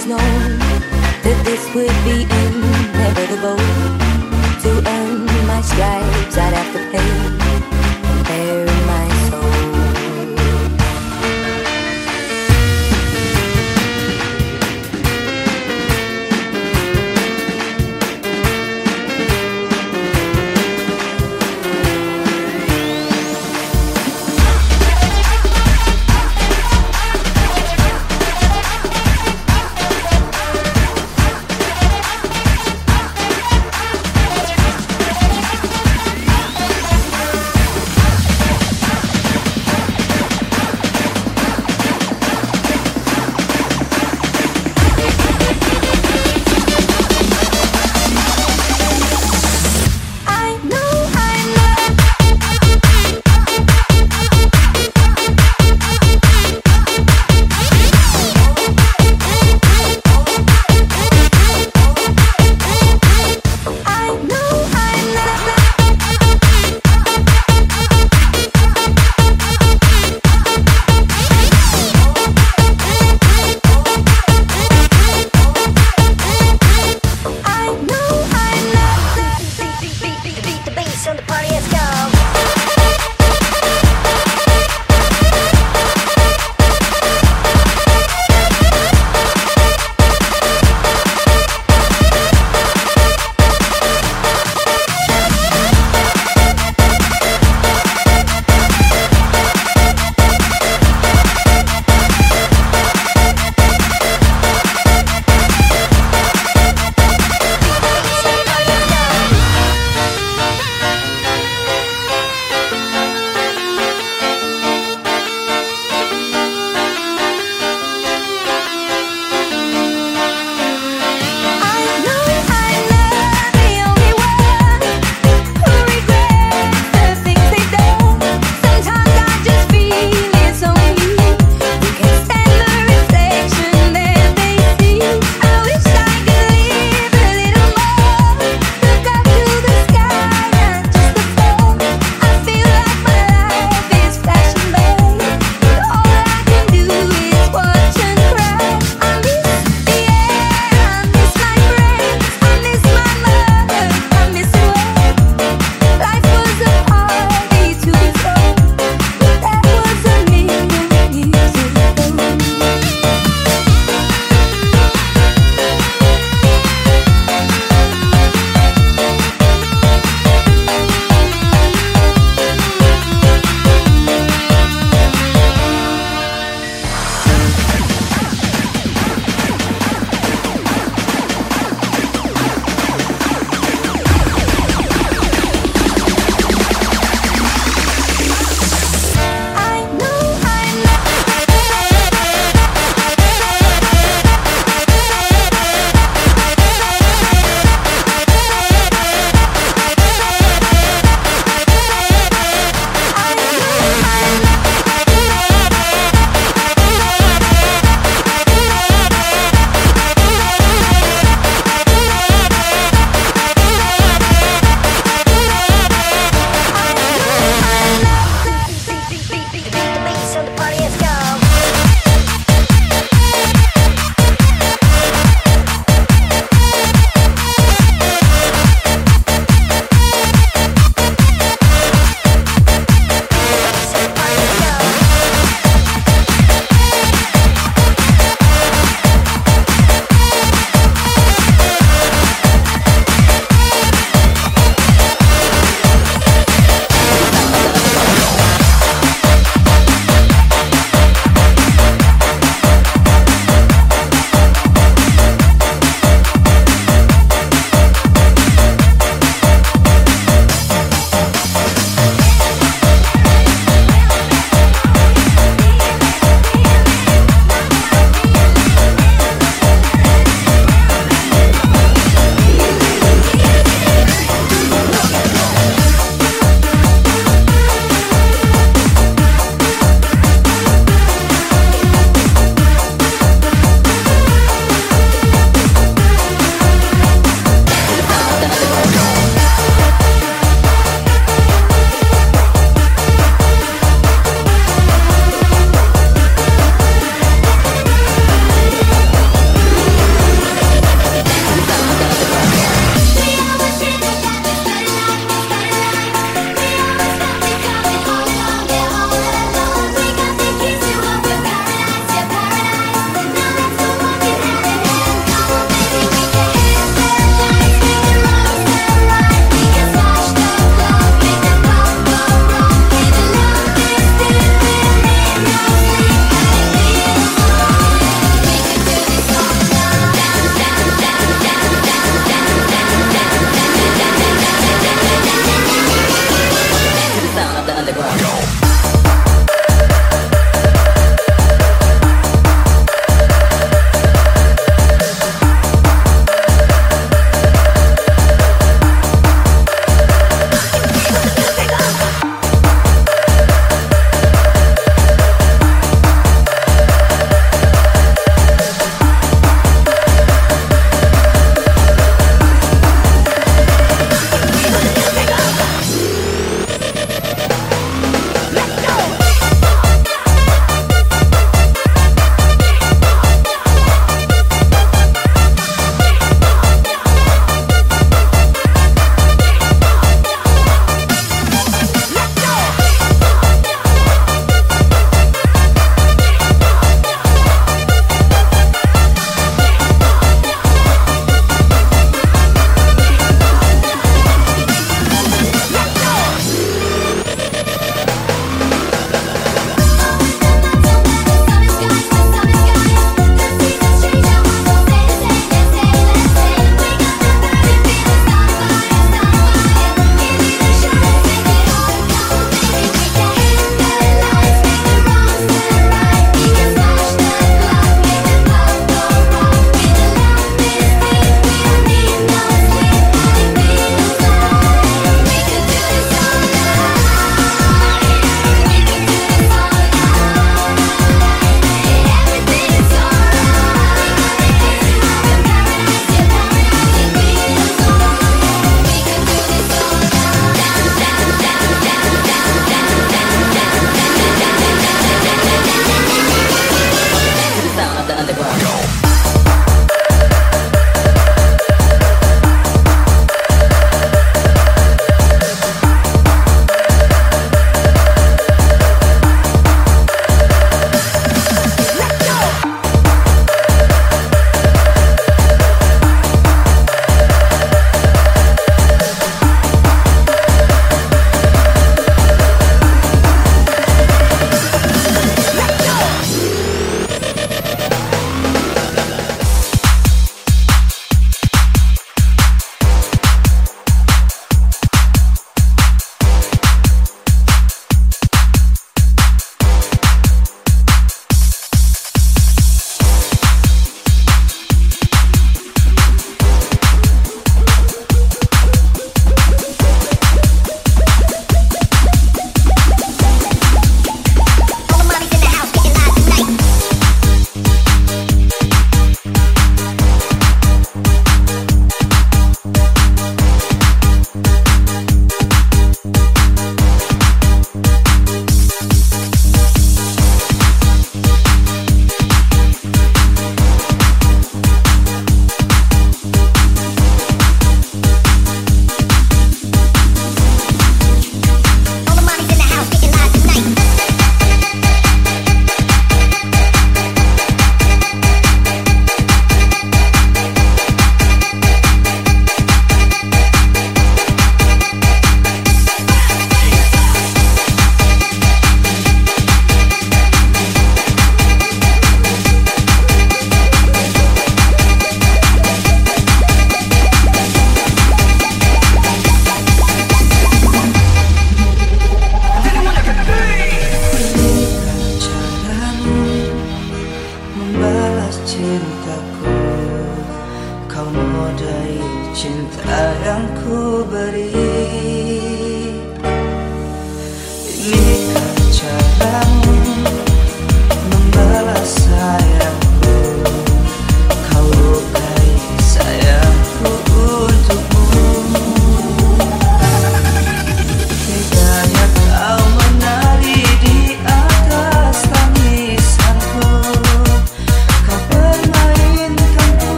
always known that this would be